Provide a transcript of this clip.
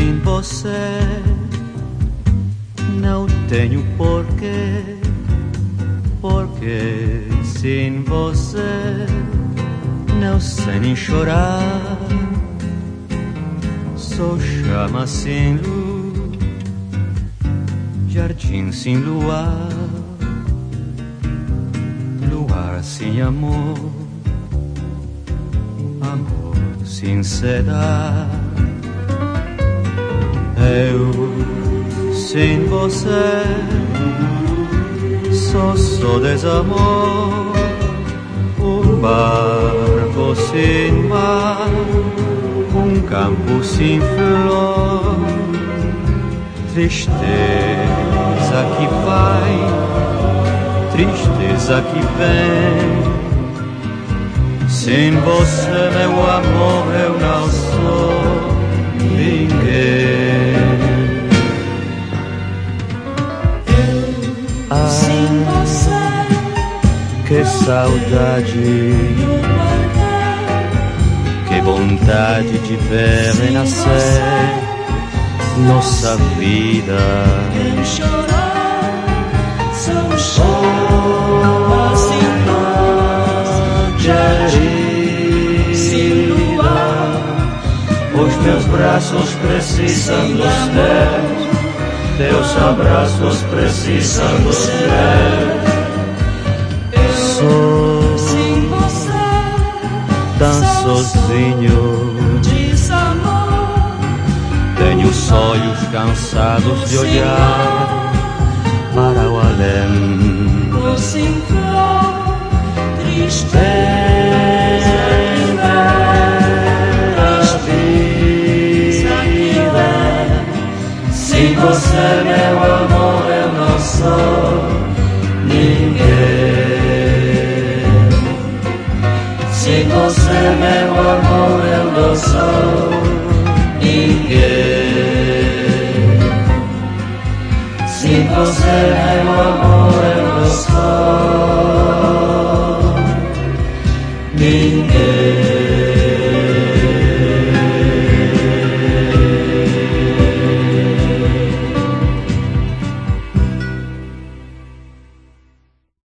você não tenho porquê, porque sem você não sei nem chorar. Sou chama sem luz, jardim sem luar, luar sem amor, amor sem sedar. Sem você só sou desamor, um barco sem mar, um campo sem flor, tristeza que vai, tristeza que vem. Sem você, meu amor, eu não sou Ah, Sem você, que saudade, que vontade de ver renascer nossa vida. quero chorar. Sou sem luar. Os meus braços precisam dos teus, teus abraços precisam dos meus. Sou Sem você, tão sozinho, desamor. tenho os olhos cansados de olhar para o além. Tristeza você, meu amor, eu não sou ninguém. Sem você, meu amor, eu não sou ninguém.